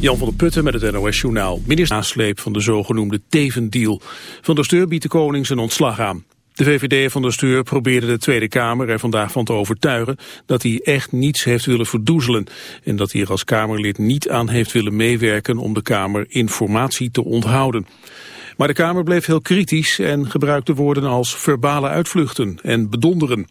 Jan van der Putten met het NOS-journaal. Minister nasleep van de zogenoemde Teven-deal. Van der Steur biedt de koning zijn ontslag aan. De VVD van der Steur probeerde de Tweede Kamer er vandaag van te overtuigen dat hij echt niets heeft willen verdoezelen en dat hij er als Kamerlid niet aan heeft willen meewerken om de Kamer informatie te onthouden. Maar de Kamer bleef heel kritisch en gebruikte woorden als verbale uitvluchten en bedonderen.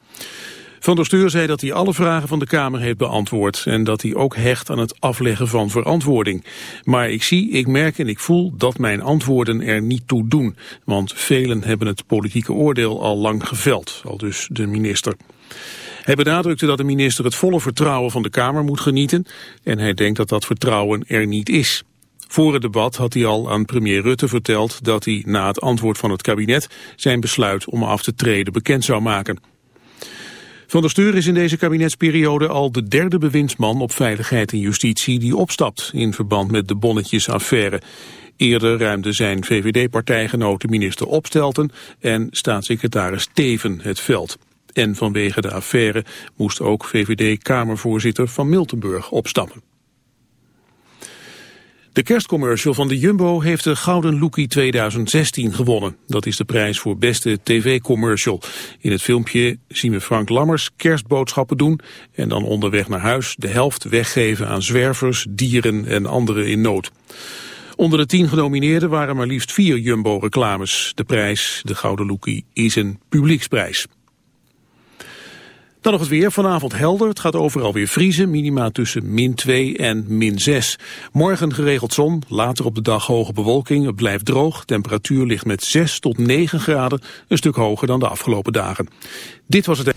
Van der Steur zei dat hij alle vragen van de Kamer heeft beantwoord en dat hij ook hecht aan het afleggen van verantwoording. Maar ik zie, ik merk en ik voel dat mijn antwoorden er niet toe doen, want velen hebben het politieke oordeel al lang geveld, al dus de minister. Hij benadrukte dat de minister het volle vertrouwen van de Kamer moet genieten en hij denkt dat dat vertrouwen er niet is. Voor het debat had hij al aan premier Rutte verteld dat hij na het antwoord van het kabinet zijn besluit om af te treden bekend zou maken. Van der Steur is in deze kabinetsperiode al de derde bewindsman op veiligheid en justitie die opstapt in verband met de bonnetjesaffaire. Eerder ruimde zijn VVD-partijgenoten minister Opstelten en staatssecretaris Teven het veld. En vanwege de affaire moest ook VVD-kamervoorzitter Van Miltenburg opstappen. De kerstcommercial van de Jumbo heeft de Gouden Lookie 2016 gewonnen. Dat is de prijs voor beste tv-commercial. In het filmpje zien we Frank Lammers kerstboodschappen doen... en dan onderweg naar huis de helft weggeven aan zwervers, dieren en anderen in nood. Onder de tien genomineerden waren maar liefst vier Jumbo-reclames. De prijs, de Gouden Lookie, is een publieksprijs. Dan nog het weer. Vanavond helder. Het gaat overal weer vriezen. Minima tussen min 2 en min 6. Morgen geregeld zon. Later op de dag hoge bewolking. Het blijft droog. Temperatuur ligt met 6 tot 9 graden. Een stuk hoger dan de afgelopen dagen. Dit was het...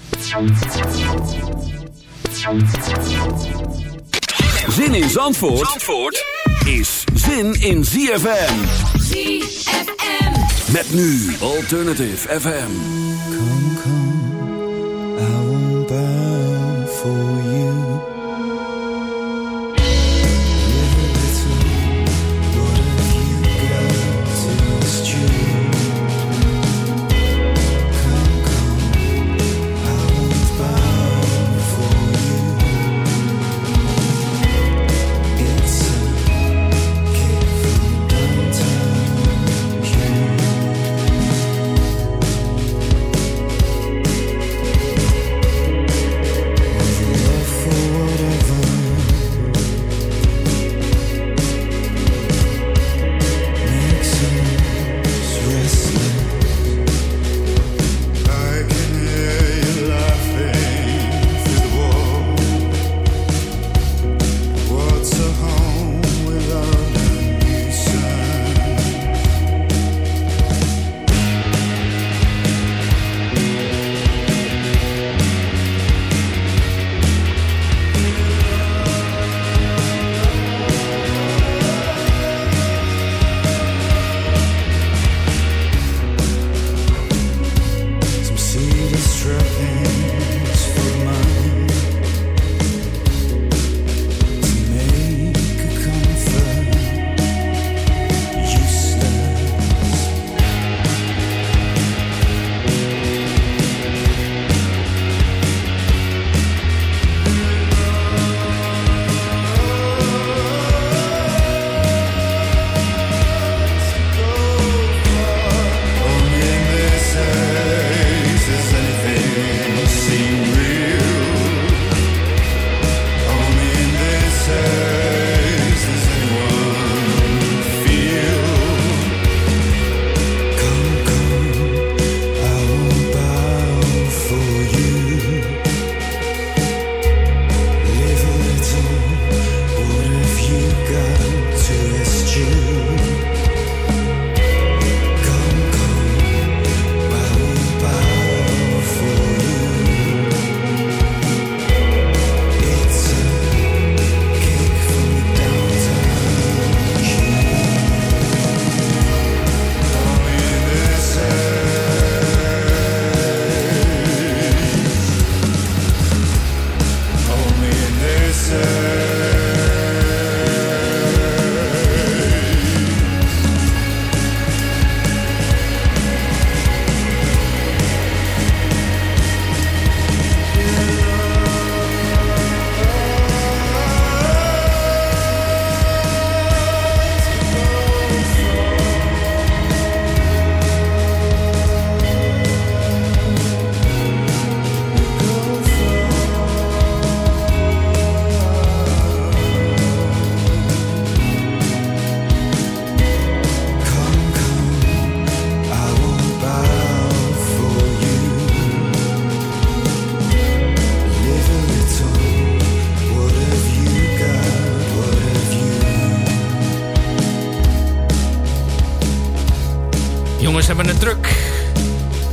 Zin in Zandvoort, Zandvoort is zin in ZFM. ZFM. Met nu Alternative FM.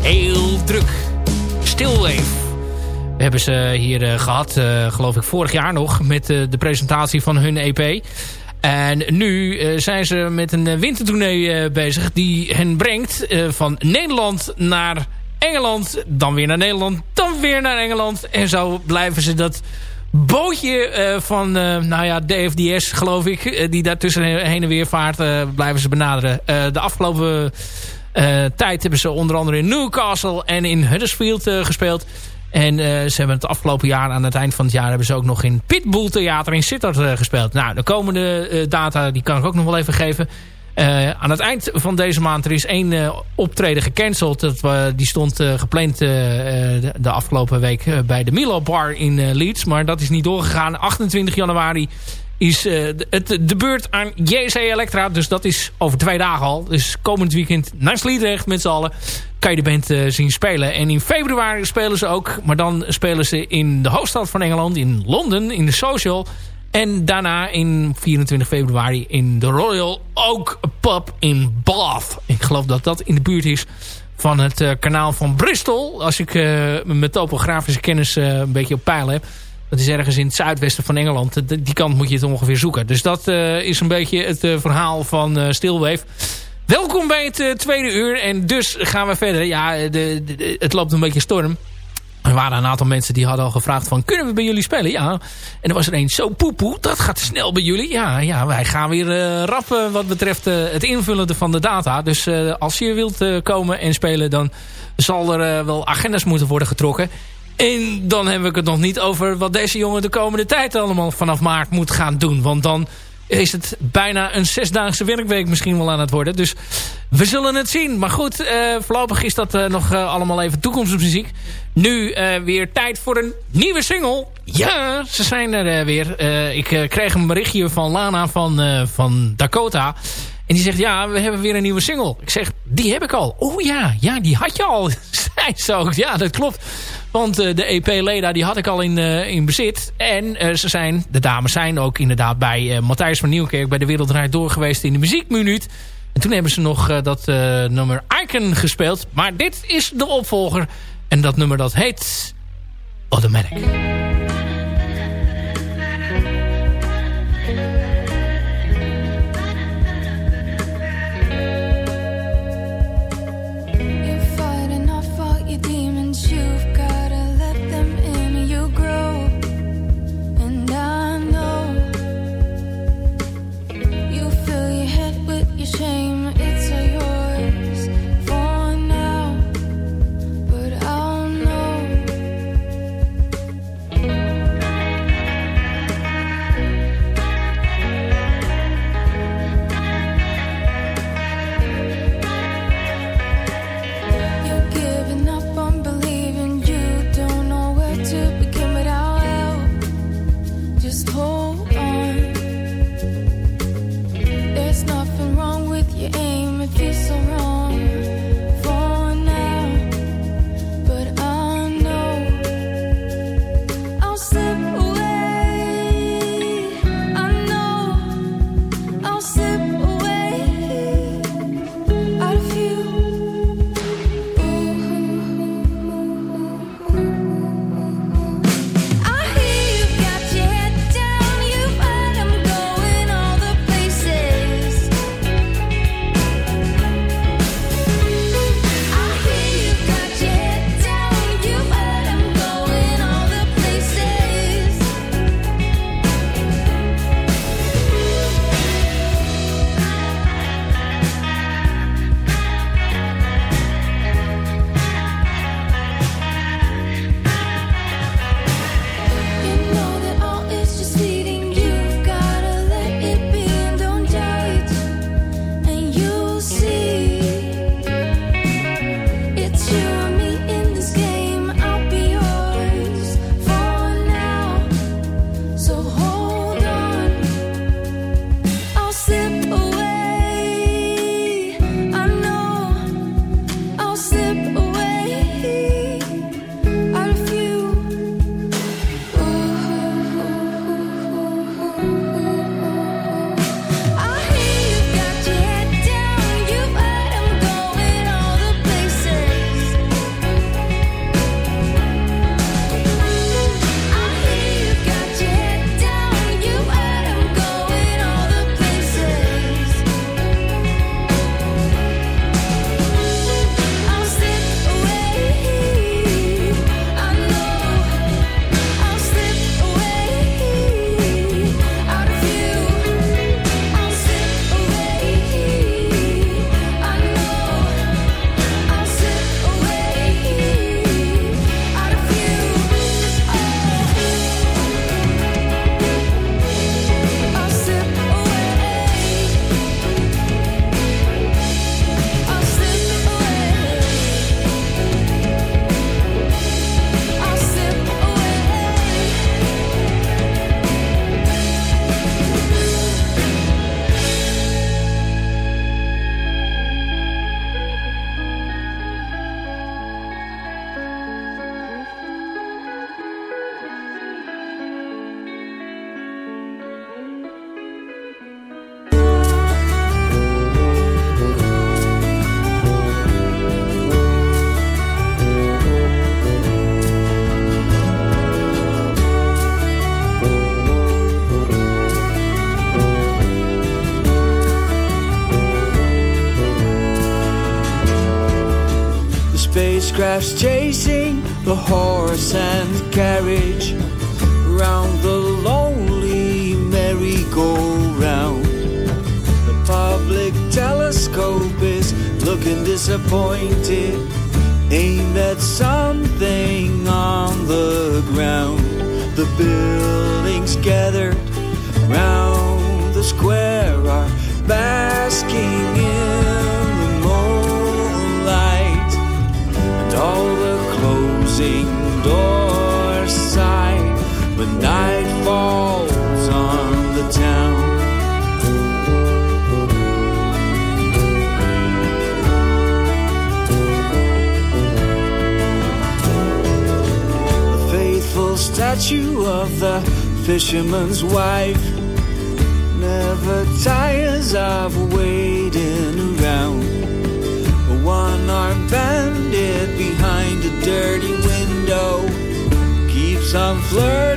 Heel druk. Stillwave. We hebben ze hier uh, gehad, uh, geloof ik, vorig jaar nog... met uh, de presentatie van hun EP. En nu zijn ze met een wintertournee bezig... die hen brengt van Nederland naar Engeland... dan weer naar Nederland, dan weer naar Engeland. En zo blijven ze dat bootje van, nou ja, DFDS geloof ik, die daartussen heen en weer vaart, blijven ze benaderen. de afgelopen tijd hebben ze onder andere in Newcastle en in Huddersfield gespeeld. En ze hebben het afgelopen jaar, aan het eind van het jaar, hebben ze ook nog in Pitbull Theater in Sittard gespeeld. Nou, de komende data, die kan ik ook nog wel even geven. Aan het eind van deze maand er is één uh, optreden gecanceld. Dat, die stond gepland de, afgelopen week bij de Milo Bar in Leeds. Maar dat is niet doorgegaan. 28 januari is het de beurt aan JC Electra. Dus dat is over twee dagen al. Dus komend weekend naar Sliedrecht met z'n allen kan je de band zien spelen. En in februari spelen ze ook. Maar dan spelen ze in de hoofdstad van Engeland, in Londen, in de Social... En daarna in 24 februari in de Royal Oak Pub in Bath. Ik geloof dat dat in de buurt is van het uh, kanaal van Bristol. Als ik mijn topografische kennis een beetje op peil heb. Dat is ergens in het zuidwesten van Engeland. Die kant moet je het ongeveer zoeken. Dus dat is een beetje het verhaal van Stilwave. Welkom bij het tweede uur. En dus gaan we verder. Ja, de, het loopt een beetje storm. Er waren een aantal mensen die hadden al gevraagd van... kunnen we bij jullie spelen? Ja. En er was er een zo poepoe, dat gaat snel bij jullie. Ja, ja wij gaan weer uh, rappen wat betreft uh, het invullen van de data. Dus uh, als je wilt komen en spelen... dan zal er wel agendas moeten worden getrokken. En dan heb ik het nog niet over wat deze jongen de komende tijd allemaal vanaf maart moet gaan doen. Want dan is het bijna een zesdaagse werkweek misschien wel aan het worden. Dus we zullen het zien. Maar goed, uh, voorlopig is dat uh, nog uh, allemaal even toekomstmuziek. Nu weer tijd voor een nieuwe single. Ja, ze zijn er weer. ik kreeg een berichtje van Lana van, van Dakota. En die zegt, ja, we hebben weer een nieuwe single. Ik zeg, die heb ik al. Oh ja, ja, die had je al. Zij zo. Ja, dat klopt. Want uh, de EP Leda die had ik al in, uh, in bezit. En uh, ze zijn, de dames zijn ook inderdaad bij Matthijs van Nieuwkerk... bij de Wereldrijd door geweest in de muziekminuut. En toen hebben ze nog dat nummer Icon gespeeld. Maar dit is de opvolger. En dat nummer dat heet Automatic. Wisecrafts chasing the horse keeps on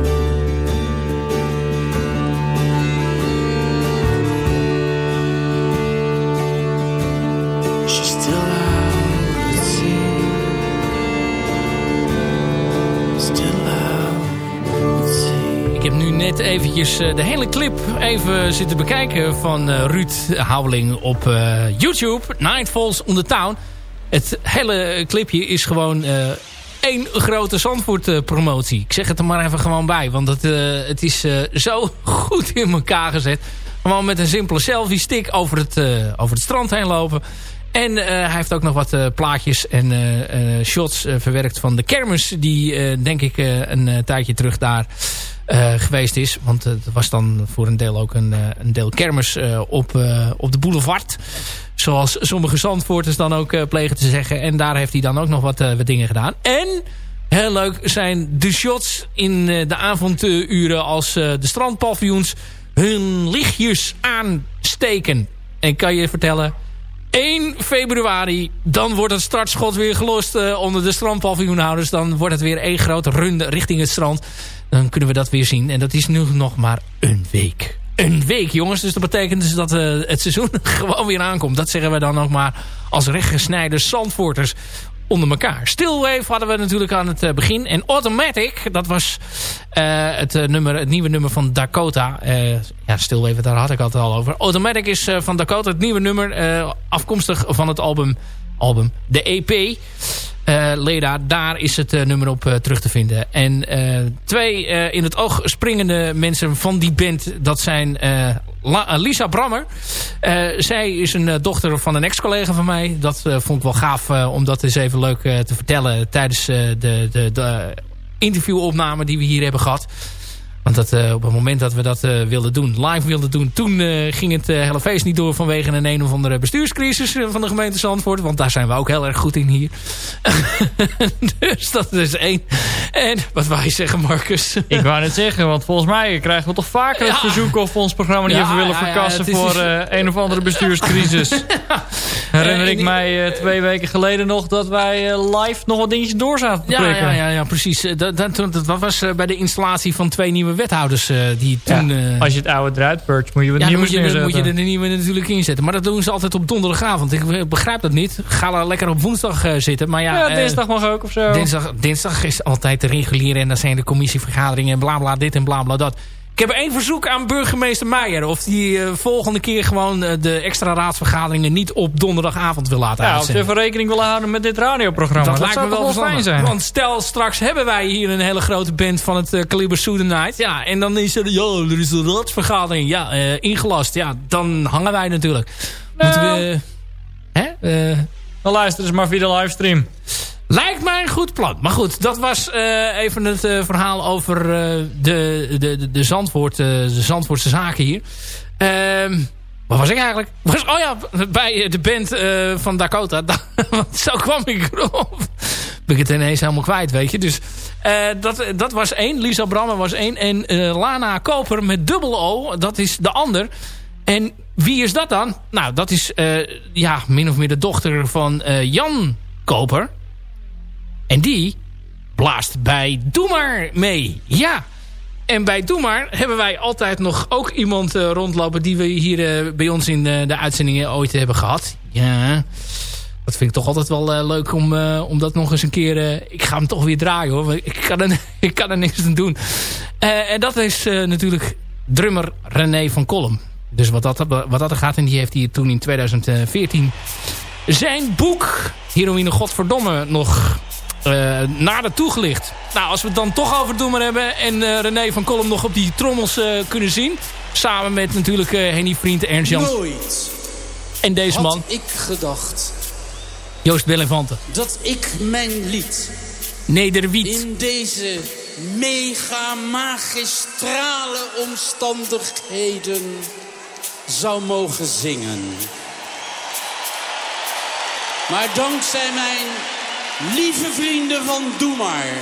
Net eventjes eh, de hele clip even zitten bekijken van eh, Ruud Houweling op eh, YouTube. Nightfalls on the Town. Het hele clipje is gewoon één grote Zandvoort promotie. Ik zeg het er maar even gewoon bij. Want het, het is zo goed in elkaar gezet. Gewoon met een simpele selfie stick over het, over het strand heen lopen. En hij heeft ook nog wat plaatjes en shots verwerkt van de kermis. Die denk ik een tijdje terug daar eh, geweest is. Want het was dan voor een deel ook een, eh, een deel kermis eh, op, eh, op de boulevard. Zoals sommige Zandvoorters dan ook eh, plegen te zeggen. En daar heeft hij dan ook nog wat, eh, wat dingen gedaan. En heel leuk zijn de shots in eh, de avonduren als eh, de strandpaviljoens hun lichtjes aansteken. En kan je vertellen... 1 februari, dan wordt het startschot weer gelost eh, onder de strandpaviljoenhouders. Dan wordt het weer één grote run richting het strand. Dan kunnen we dat weer zien. En dat is nu nog maar een week. Een week, jongens. Dus dat betekent dus dat eh, het seizoen gewoon weer aankomt. Dat zeggen we dan ook maar als rechtgesnijde Zandvoorters onder elkaar. Stillwave hadden we natuurlijk aan het eh, begin. En Automatic, dat was eh, het, eh, nummer, het nieuwe nummer van Dakota. Eh, ja, Stillwave, daar had ik het al over. Automatic is van Dakota het nieuwe nummer. afkomstig van het album, album de EP. Leda, daar is het nummer op terug te vinden. En twee in het oog springende mensen van die band, dat zijn Lisa Brammer. zij is een dochter van een ex-collega van mij. Dat vond ik wel gaaf om dat eens even leuk te vertellen tijdens de, de, de interviewopname die we hier hebben gehad. Want dat, uh, op het moment dat we dat uh, wilden doen, live wilden doen... toen uh, ging het hele feest niet door vanwege een een of andere bestuurscrisis van de gemeente Zandvoort. Want daar zijn we ook heel erg goed in hier. dus dat is één. En wat wou je zeggen, Marcus? Ik wou net zeggen, want volgens mij krijgen we toch vaker het verzoek... of we ons programma niet ja, even willen verkassen voor een of andere bestuurscrisis. Herinner ik mij twee weken geleden nog dat wij live nog wat dingetjes door zaten te ja, ja, ja, ja, precies. Dat, dat, dat was bij de installatie van twee nieuwe wethouders uh, die toen... Ja, als je het oude eruit purgt, moet je wat ja, nieuws moet je, moet je er de nieuwe natuurlijk inzetten. Maar dat doen ze altijd op donderdagavond. Ik begrijp dat niet. Ga er lekker op woensdag uh, zitten. Maar ja, ja dinsdag mag ook of zo. Dinsdag, dinsdag is altijd de reguliere en dan zijn de commissievergaderingen en bla bla dit en bla bla dat. Ik heb één verzoek aan burgemeester Meijer. Of die uh, volgende keer gewoon uh, de extra raadsvergaderingen niet op donderdagavond wil laten ja, uitzenden. Of even rekening willen houden met dit radioprogramma. Dat, dat lijkt me wel fijn zijn. Want stel, straks hebben wij hier een hele grote band van het uh, kaliber Night. Ja, en dan is er, ja, er is een raadsvergadering. Ja, ingelast. Ja, dan hangen wij natuurlijk. Nou, Moeten we... Hè? dan luister eens maar via de livestream. Lijkt mij een goed plan. Maar goed, dat was uh, even het uh, verhaal over uh, de, de, de, Zandvoort, de Zandvoortse zaken hier. Ehm, waar was ik eigenlijk? Was, oh ja, bij de band van Dakota. Zo kwam ik erop. Ben ik het ineens helemaal kwijt, weet je. Dus dat, dat was één. Lisa Brammer was één. En Lana Koper met dubbel O, dat is de ander. En wie is dat dan? Nou, dat is ja, min of meer de dochter van Jan Koper. En die blaast bij Doe Maar mee. Ja. En bij Doe Maar hebben wij altijd nog ook iemand uh, rondlopen... die we hier uh, bij ons in uh, de uitzendingen ooit hebben gehad. Ja. Dat vind ik toch altijd wel leuk om, om dat nog eens een keer... ik ga hem toch weer draaien hoor. Ik kan er, ik kan er niks aan doen. en dat is natuurlijk drummer René van Kolm. Dus wat dat, wat dat er gaat... en die heeft hij toen in 2014 zijn boek... Heroïne Godverdomme nog uh, nader toegelicht. Nou, als we het dan toch over Doemer hebben... en uh, René van Kolm nog op die trommels uh, kunnen zien... samen met natuurlijk Henny Vriend, Ernst Jans... Nooit en deze man... ik gedacht... Joost Bellevante. Dat ik mijn lied... Nederwiet. In deze mega magistrale omstandigheden... zou mogen zingen. Maar dankzij mijn lieve vrienden van Doe Maar.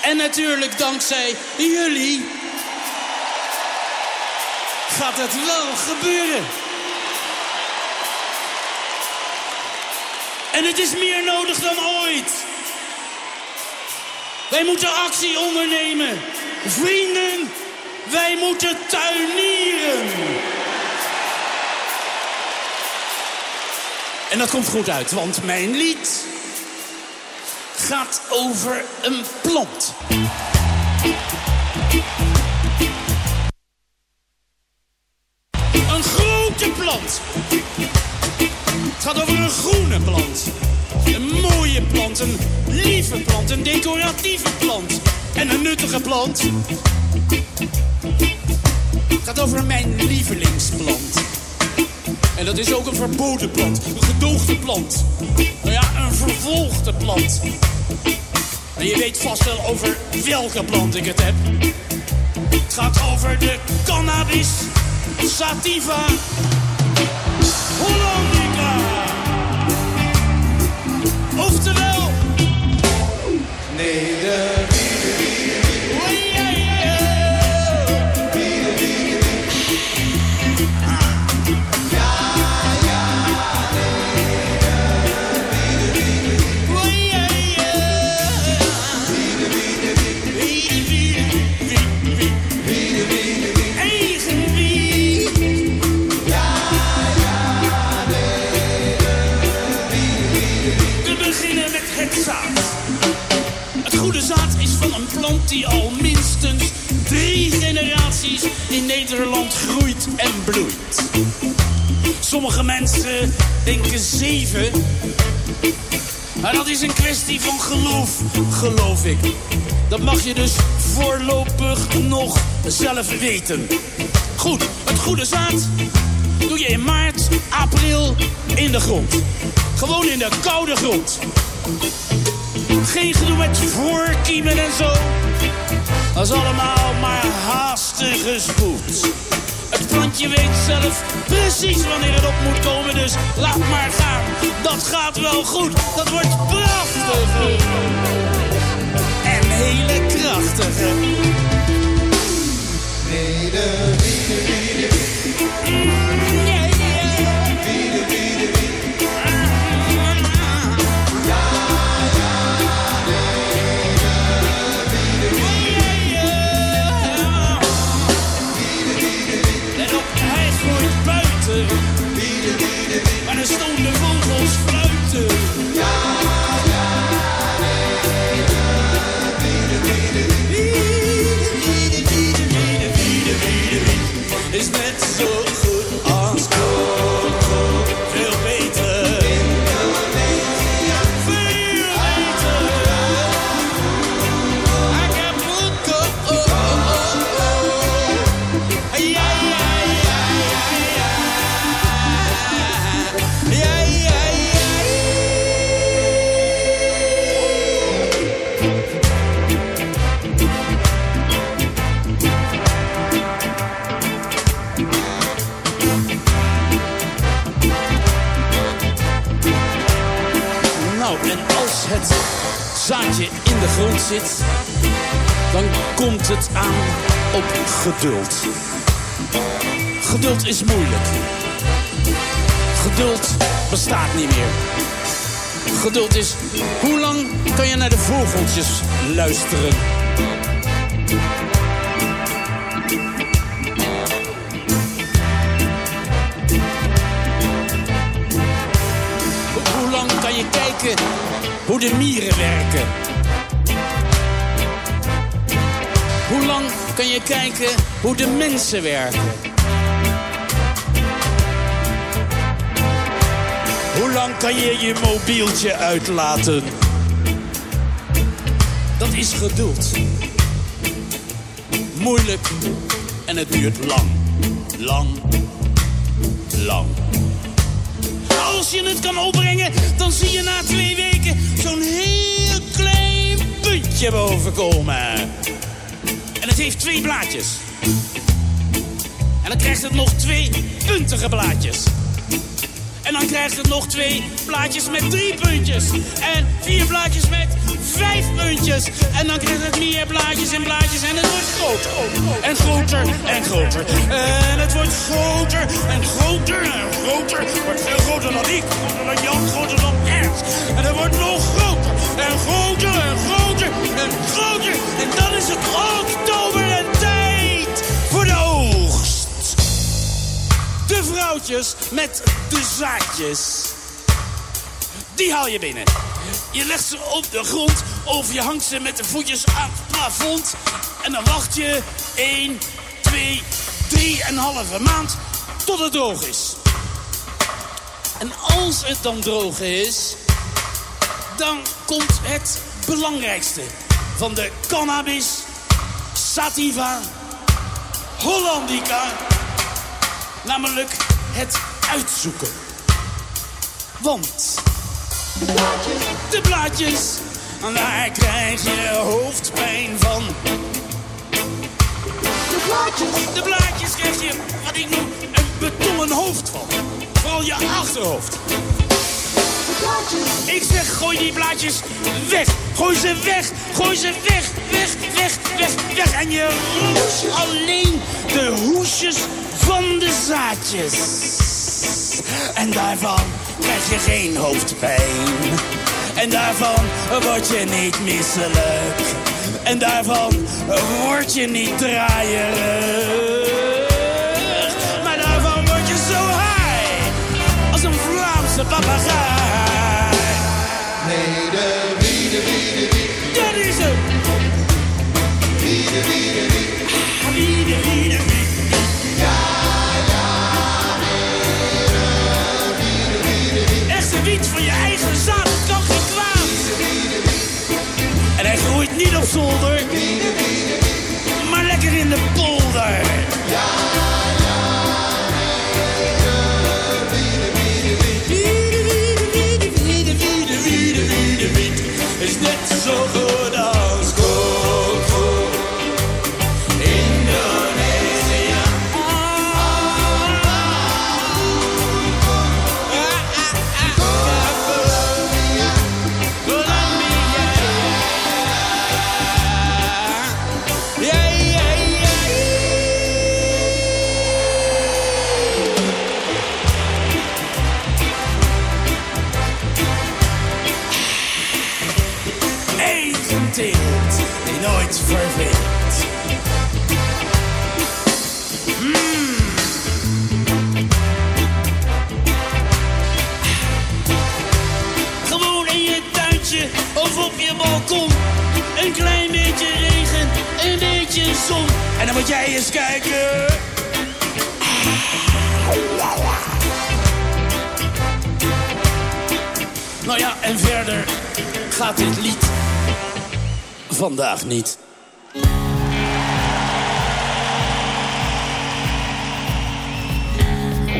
En natuurlijk dankzij jullie gaat het wel gebeuren. En het is meer nodig dan ooit. Wij moeten actie ondernemen. Vrienden, wij moeten tuinieren. En dat komt goed uit, want mijn lied gaat over een plant. Een grote plant. Het gaat over een groene plant. Een mooie plant, een lieve plant, een decoratieve plant. En een nuttige plant. Het gaat over mijn lievelingsplant. En dat is ook een verboden plant, een gedoogde plant. Nou ja, een vervolgde plant. En je weet vast wel over welke plant ik het heb. Het gaat over de cannabis sativa hollandica. Oftewel... Nee, die al minstens drie generaties in Nederland groeit en bloeit. Sommige mensen denken zeven, Maar dat is een kwestie van geloof, geloof ik. Dat mag je dus voorlopig nog zelf weten. Goed, het goede zaad doe je in maart, april in de grond. Gewoon in de koude grond. Geen gedoe met voorkiemen en zo. Is allemaal maar haastige spoed. Het plantje weet zelf precies wanneer het op moet komen, dus laat maar gaan. Dat gaat wel goed, dat wordt prachtig. En hele krachtige. Let Hoe lang kan je naar de vogeltjes luisteren? Hoe lang kan je kijken hoe de mieren werken? Hoe lang kan je kijken hoe de mensen werken? Lang kan je je mobieltje uitlaten? Dat is geduld. Moeilijk en het duurt lang. Lang. Lang. Als je het kan opbrengen, dan zie je na twee weken zo'n heel klein puntje bovenkomen. En het heeft twee blaadjes. En dan krijgt het nog twee puntige blaadjes. En dan krijgt het nog twee blaadjes met drie puntjes. En vier blaadjes met vijf puntjes. En dan krijgt het meer blaadjes en blaadjes. En het wordt groter. En groter en groter. En het wordt groter en groter en groter. Wordt veel groter dan ik. Groter dan Jan, groter dan Ernst. En het wordt nog groter. En groter en groter en groter. En dan is het oktober De vrouwtjes met de zaadjes. Die haal je binnen. Je legt ze op de grond of je hangt ze met de voetjes aan het plafond. En dan wacht je 1, 2, 3 en een halve maand tot het droog is. En als het dan droog is, dan komt het belangrijkste van de cannabis sativa hollandica. Namelijk het uitzoeken. Want de blaadjes, daar krijg je hoofdpijn van. De blaadjes krijg je wat ik noem een betonnen hoofd van. Vooral je achterhoofd. Ik zeg, gooi die blaadjes weg. Gooi ze weg. Gooi ze weg. Weg, weg, weg, weg. En je roest alleen de En daarvan krijg je geen hoofdpijn. En daarvan word je niet misselijk. En daarvan word je niet draaierig. Maar daarvan word je zo high. Als een Vlaamse papegaai. Nee, de wie, de wie, de wie. Dat is hem. Wie, de wie, de wie. Wie, de wie, de wie. niet op zolder. beetje zon. En dan moet jij eens kijken. Nou ja, en verder gaat dit lied vandaag niet.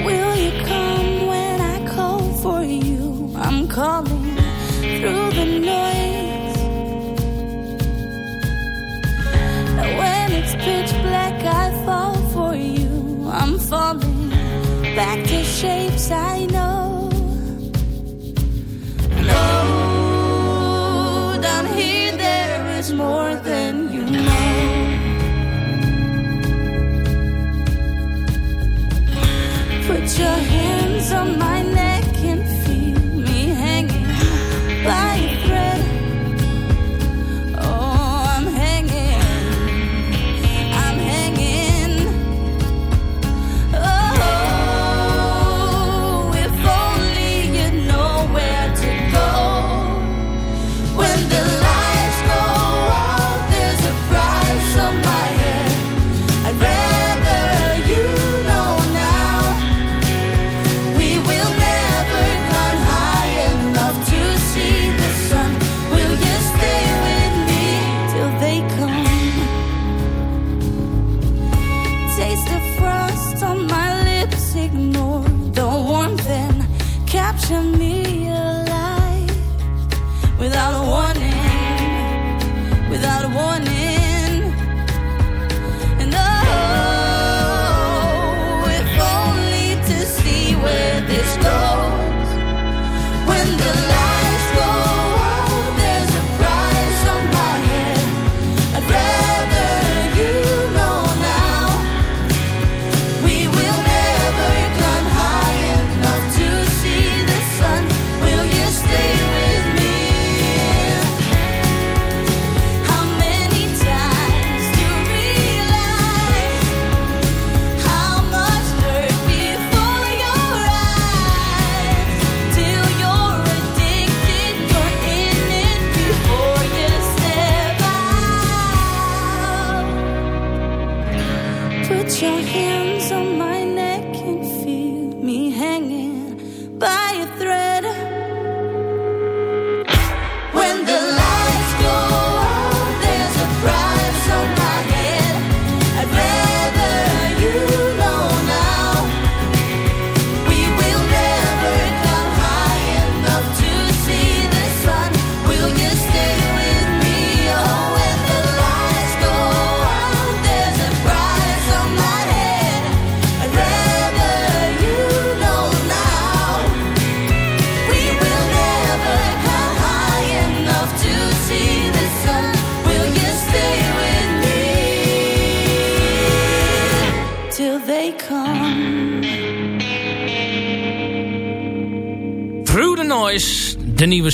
Will you come when I call for you? I'm calling through the noise. pitch black, I fall for you. I'm falling back to shapes I know. No.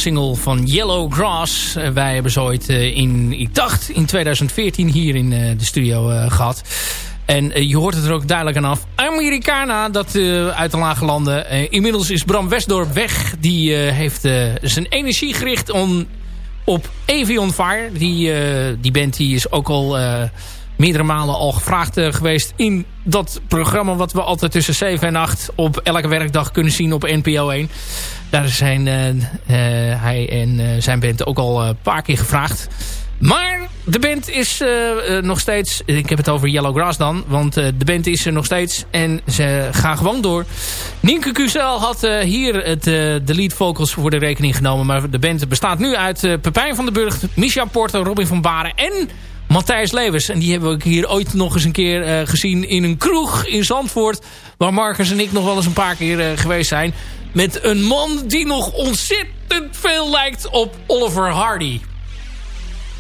single van Yellow Grass. Eh, wij hebben ze ooit eh, in, ik dacht, in 2014 hier in eh, de studio gehad. En je hoort het er ook duidelijk aan af. Americana, dat uit de lage landen. Inmiddels is Bram Westdorp weg. Die heeft zijn energie gericht om, op Avion Fire. Die, die band die is ook al meerdere malen al gevraagd eh, geweest in dat programma wat we altijd tussen 7 en 8 op elke werkdag kunnen zien op NPO 1. Daar zijn eh, eh, hij en zijn band ook al een paar keer gevraagd. Maar de band is nog steeds... Ik heb het over Yellow Grass dan. Want de band is er nog steeds. En ze gaan gewoon door. Nienke Cusel had hier het, de lead vocals voor de rekening genomen. Maar de band bestaat nu uit Pepijn van den Burg, Micha Porter, Robin van Baren en... Matthijs Levers. En die hebben we hier ooit nog eens een keer gezien in een kroeg in Zandvoort. Waar Marcus en ik nog wel eens een paar keer geweest zijn. Met een man die nog ontzettend veel lijkt op Oliver Hardy.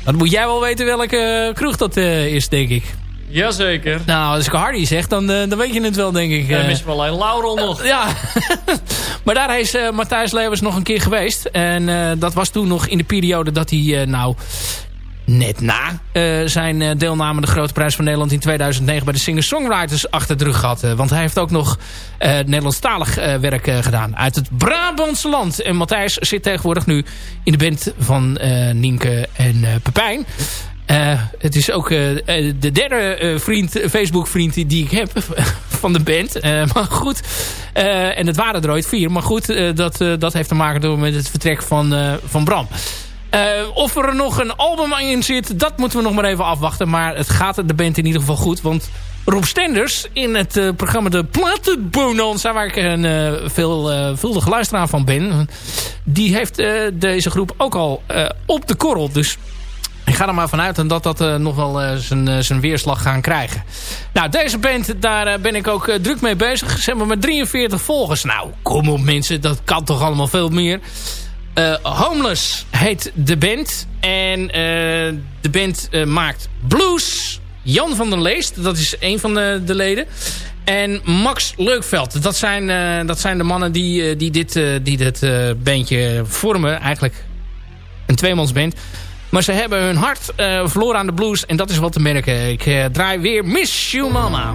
Dan moet jij wel weten welke kroeg dat uh, is, denk ik. Jazeker. Nou, als ik Hardy zeg, dan, uh, dan weet je het wel, denk ik. Ja, misschien wel alleen Laurel nog. ja. maar daar is uh, Matthijs Levers nog een keer geweest. En dat was toen nog in de periode dat hij nou net na uh, zijn uh, deelname aan de Grote Prijs van Nederland in 2009 bij de Singer-Songwriters achter de rug gehad. Uh, want hij heeft ook nog Nederlandstalig werk gedaan uit het Brabantse land. En Matthijs zit tegenwoordig nu in de band van Nienke en Pepijn. het is ook de derde vriend, Facebook vriend die ik heb van de band. maar goed, en het waren er ooit vier. Maar goed, dat, dat heeft te maken door met het vertrek van, van Bram. Uh, of er nog een album in zit, dat moeten we nog maar even afwachten. Maar het gaat de band in ieder geval goed. Want Rob Stenders in het uh, programma De Platenbonanza... waar ik een uh, veelvuldige luisteraar van ben... die heeft deze groep ook al op de korrel. Dus ik ga er maar vanuit dat dat nog wel zijn, zijn weerslag gaan krijgen. Nou, deze band, daar ben ik ook druk mee bezig. Ze hebben maar 43 volgers. Nou, kom op mensen, dat kan toch allemaal veel meer... Uh, Homeless heet de band. En uh, de band uh, maakt blues. Jan van der Leest, dat is een van de, de leden. En Max Leukveld. Dat zijn, dat zijn de mannen die, die dit, die dit bandje vormen. Eigenlijk een tweemansband. Maar ze hebben hun hart verloren aan de blues. En dat is wat te merken. Ik draai weer Miss You Mama.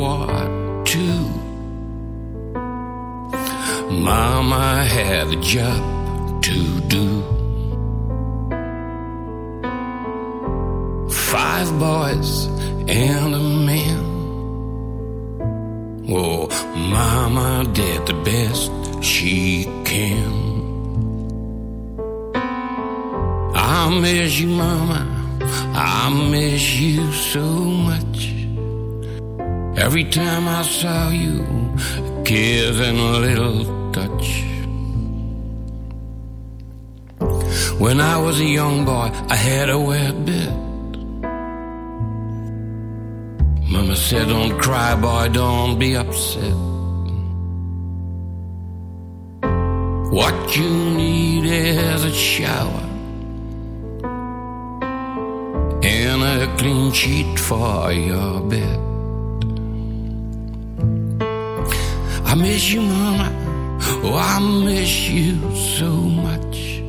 War II. Mama had a job to do. Five boys and a man. Oh, Mama did the best she can. I miss you, Mama. I miss you so much. Every time I saw you, a kiss and a little touch. When I was a young boy, I had a wet bit. Mama said, Don't cry, boy, don't be upset. What you need is a shower and a clean sheet for your bed. I miss you, Mama. Oh, I miss you so much.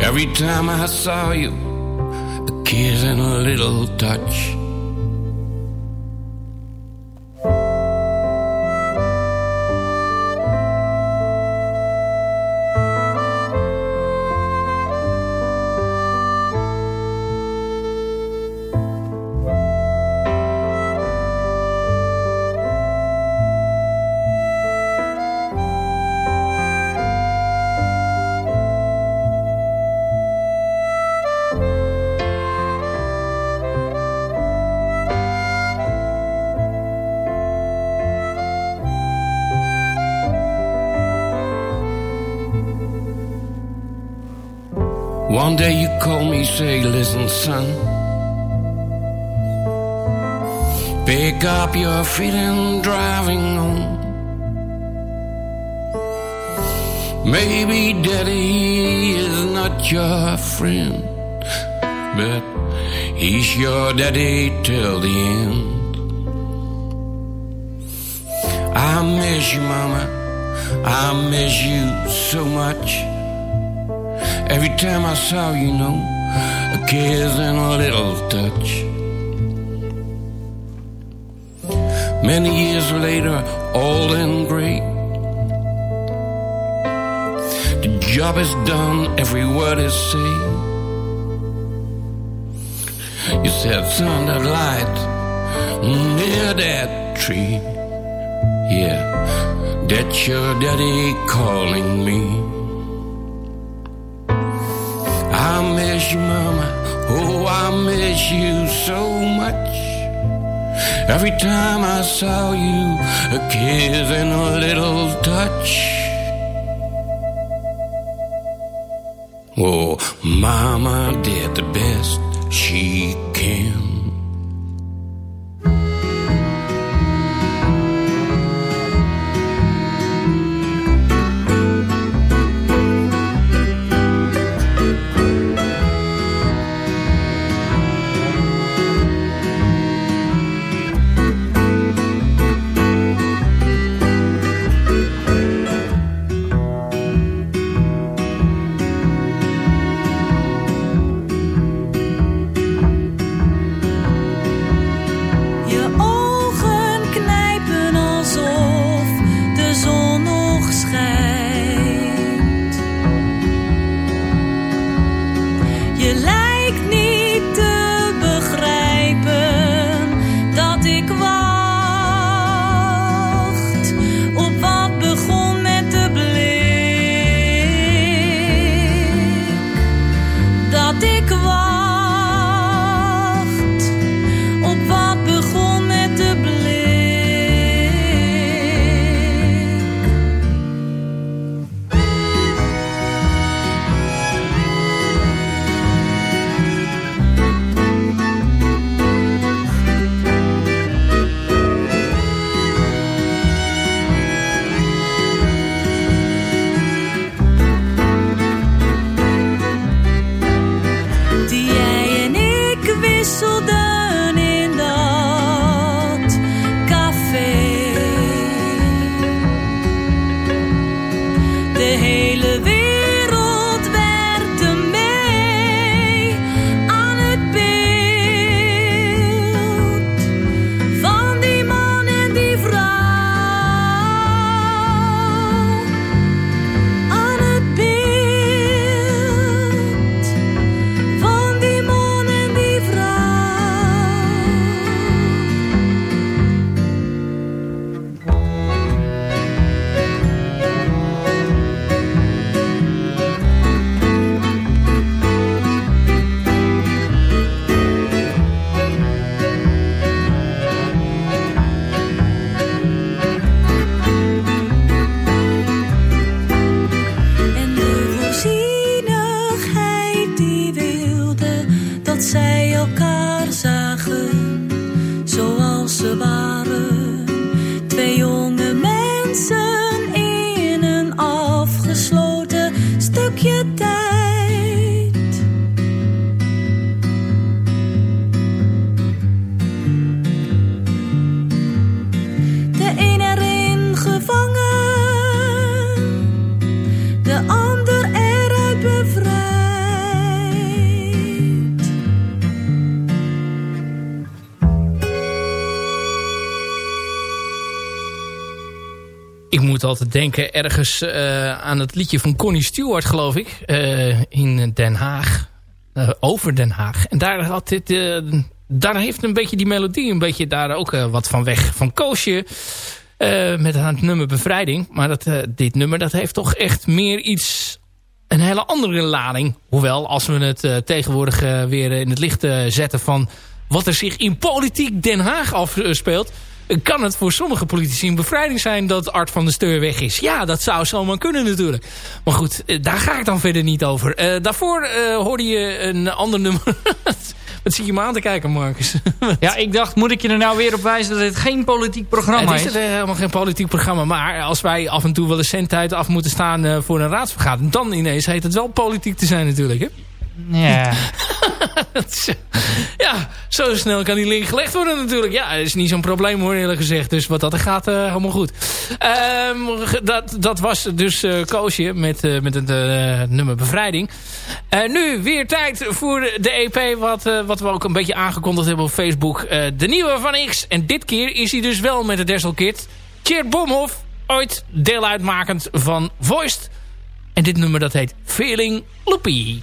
Every time I saw you, a kiss and a little touch. One day you call me, say, listen, son. Pick up your feet and driving home. Maybe daddy is not your friend, but he's your daddy till the end. I miss you, mama. I miss you so much. Every time I saw you, know, a kiss and a little touch. Many years later, old and gray, the job is done, every word is said. You said, son, that light near that tree. Yeah, that's your daddy calling me. You, mama. Oh, I miss you so much. Every time I saw you, a kiss and a little touch. Oh, mama did the best she can. Moet altijd denken ergens eh, aan het liedje van Connie Stewart, geloof ik. eh, in Den Haag. Eh, over Den Haag. En daar, had dit, daar heeft een beetje die melodie een beetje daar ook wat van weg. Van Koosje eh, met het nummer Bevrijding. Maar dat, dit nummer dat heeft toch echt meer iets... Een hele andere lading. Hoewel, als we het tegenwoordig weer in het licht zetten van... wat er zich in politiek Den Haag afspeelt kan het voor sommige politici een bevrijding zijn dat Art van der Steur weg is. Ja, dat zou zomaar kunnen natuurlijk. Maar goed, eh, daar ga ik dan verder niet over. Eh, daarvoor eh, hoorde je een ander nummer. Wat zie je me aan te kijken, Marcus? Ja, ik dacht, moet ik je er nou weer op wijzen dat dit geen politiek programma Het is? is het, eh, helemaal geen politiek programma. Maar als wij af en toe wel eens zendtijd af moeten staan voor een raadsvergadering... dan ineens heet het wel politiek te zijn natuurlijk. Hè? Ja. Eh, ja, zo snel kan die link gelegd worden natuurlijk. Ja, dat is niet zo'n probleem hoor eerlijk gezegd. Dus wat dat er gaat, eh, helemaal goed. Ehm, dat, dat was dus eh Koosje met, eh, met het eh, nummer Bevrijding. Eh, nu weer tijd voor de EP wat, eh, wat we ook een beetje aangekondigd hebben op Facebook. Eh, de nieuwe van X. En dit keer is hij dus wel met de Dessel Kit. Tjeerd Bomhoff, ooit deel uitmakend van Voiced. En dit nummer dat heet Feeling Loopy.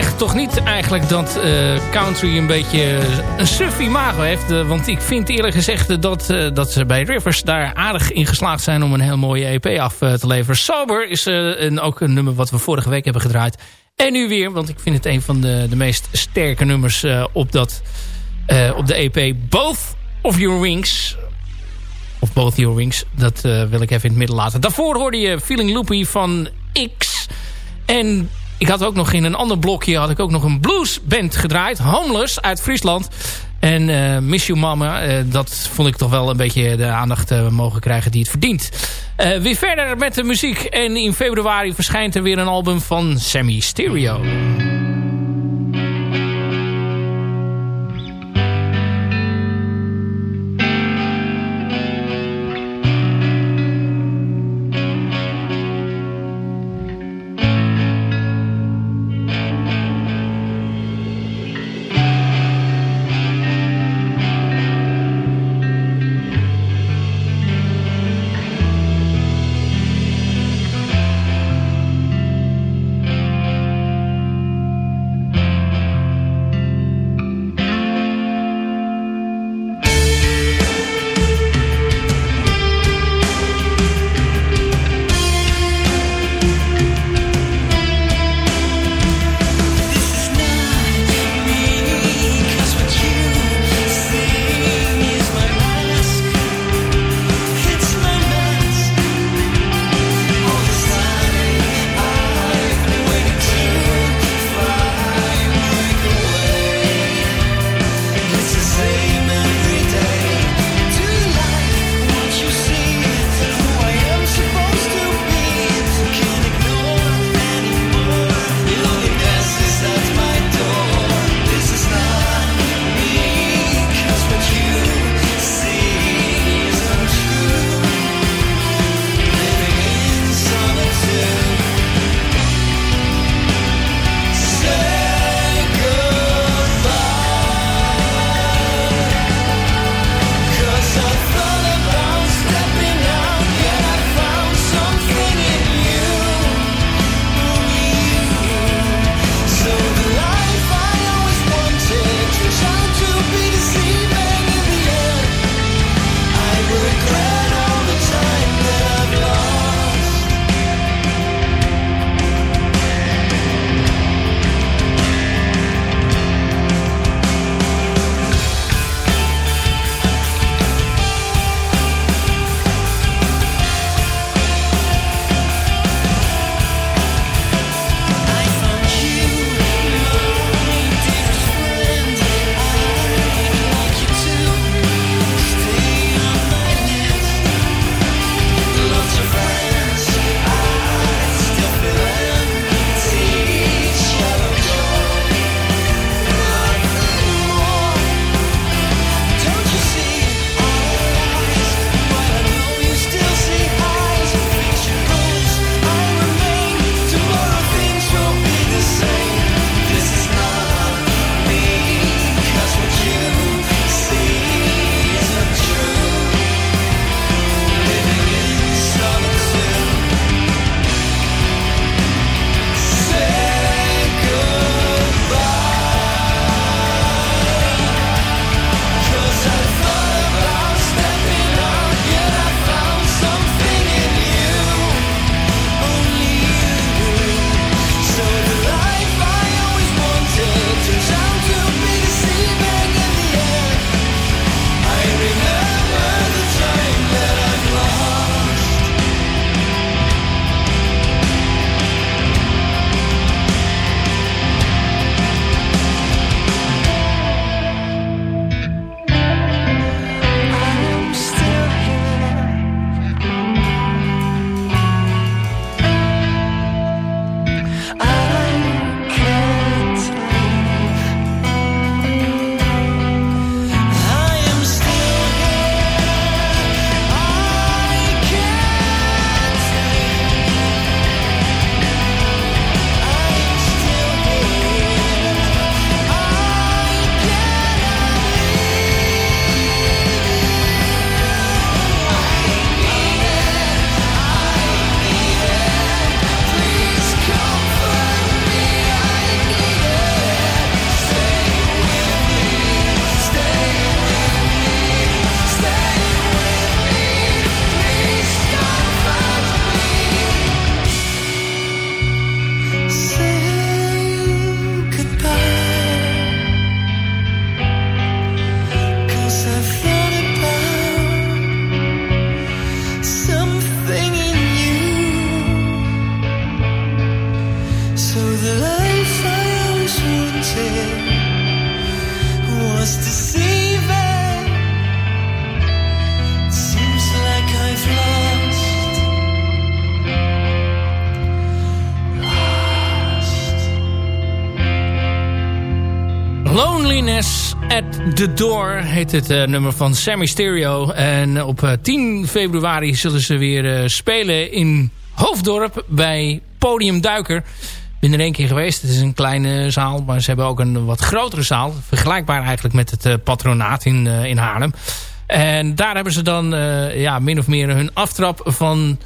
Toch niet eigenlijk dat uh, country een beetje een suf imago heeft? Uh, want ik vind eerlijk gezegd dat, dat ze bij Rivers daar aardig in geslaagd zijn om een heel mooie EP af te leveren. Sober is een, ook een nummer wat we vorige week hebben gedraaid. En nu weer, want ik vind het een van de, de meest sterke nummers op, dat, op de EP. Both of Your Wings. Of Both Your Wings, dat wil ik even in het midden laten. Daarvoor hoorde je Feeling Loopy van X. En ik had ook nog in een ander blokje had ik ook nog een bluesband gedraaid. Homeless uit Friesland. En uh, Miss You Mama, uh, dat vond ik toch wel een beetje de aandacht uh, mogen krijgen die het verdient. weer verder met de muziek. En in februari verschijnt er weer een album van Sammy Stereo. Loneliness at the Door heet het eh, nummer van Sammy Stereo. En op eh, 10 februari zullen ze weer eh, spelen in Hoofddorp bij Podium Duiker. Ben er één keer geweest. Het is een kleine zaal, maar ze hebben ook een wat grotere zaal. Vergelijkbaar eigenlijk met het eh, patronaat in, eh, in Haarlem. En daar hebben ze dan eh, ja, min of meer hun aftrap van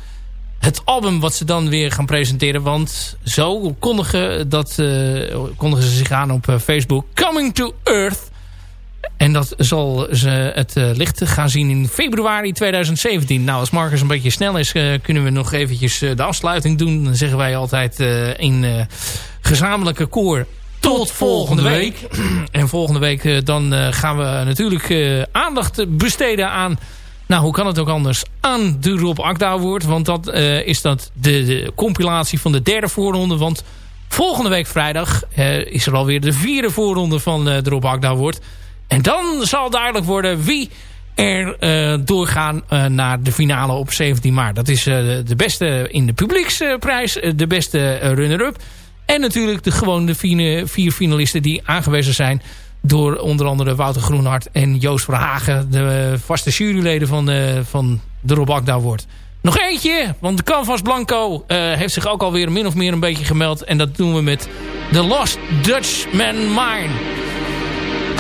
het album wat ze dan weer gaan presenteren. Want zo kondigen, dat, kondigen ze zich aan op Facebook. Coming to Earth. En dat zal ze het eh, licht gaan zien in februari 2017. Nou, als Marcus een beetje snel is, eh, kunnen we nog eventjes eh, de afsluiting doen. Dan zeggen wij altijd in gezamenlijke koor tot volgende week. en volgende week dan gaan we natuurlijk aandacht besteden aan... Nou, hoe kan het ook anders? Aan de Rob Award. Want dat is dat de, compilatie van de derde voorronde. Want volgende week vrijdag is er alweer de vierde voorronde van eh, de Award. En dan zal duidelijk worden wie er eh, doorgaan eh, naar de finale op 17 maart. Dat is eh, de beste in de publieksprijs, de beste runner-up. En natuurlijk de, gewoon de vier, finalisten die aangewezen zijn door onder andere Wouter Groenhart en Joost Verhagen, de vaste juryleden van, van de Rob Akda Award. Nog eentje, want Canvas Blanco heeft zich ook alweer min of meer een beetje gemeld. En dat doen we met The Lost Dutchman Mine.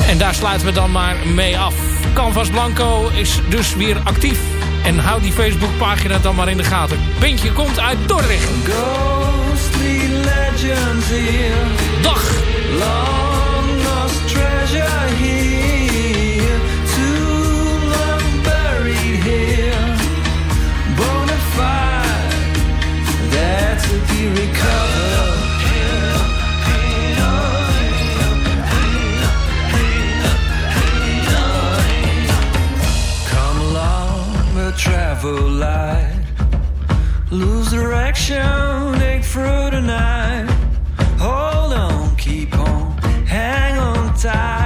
En daar sluiten we dan maar mee af. Canvas Blanco is dus weer actief. En hou die Facebookpagina dan maar in de gaten. Bentje komt uit Dordrecht. Ghostly legends here. Dag! Long lost treasure here. Travel light. Lose direction, dig through the night. Hold on, keep on, hang on tight.